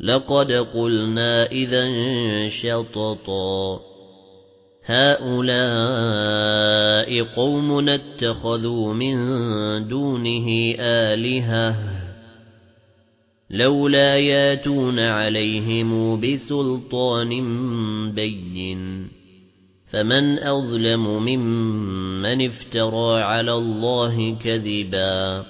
لَقَدْ قُلْنَا إِذًا شَطَطًا. هَؤُلَاءِ قَوْمُنَا اتَّخَذُوا مِن دُونِهِ آلِهَةً. لولا ياتون عليهم بسلطان بين. فمن أظلم ممن افترى على الله كذبا.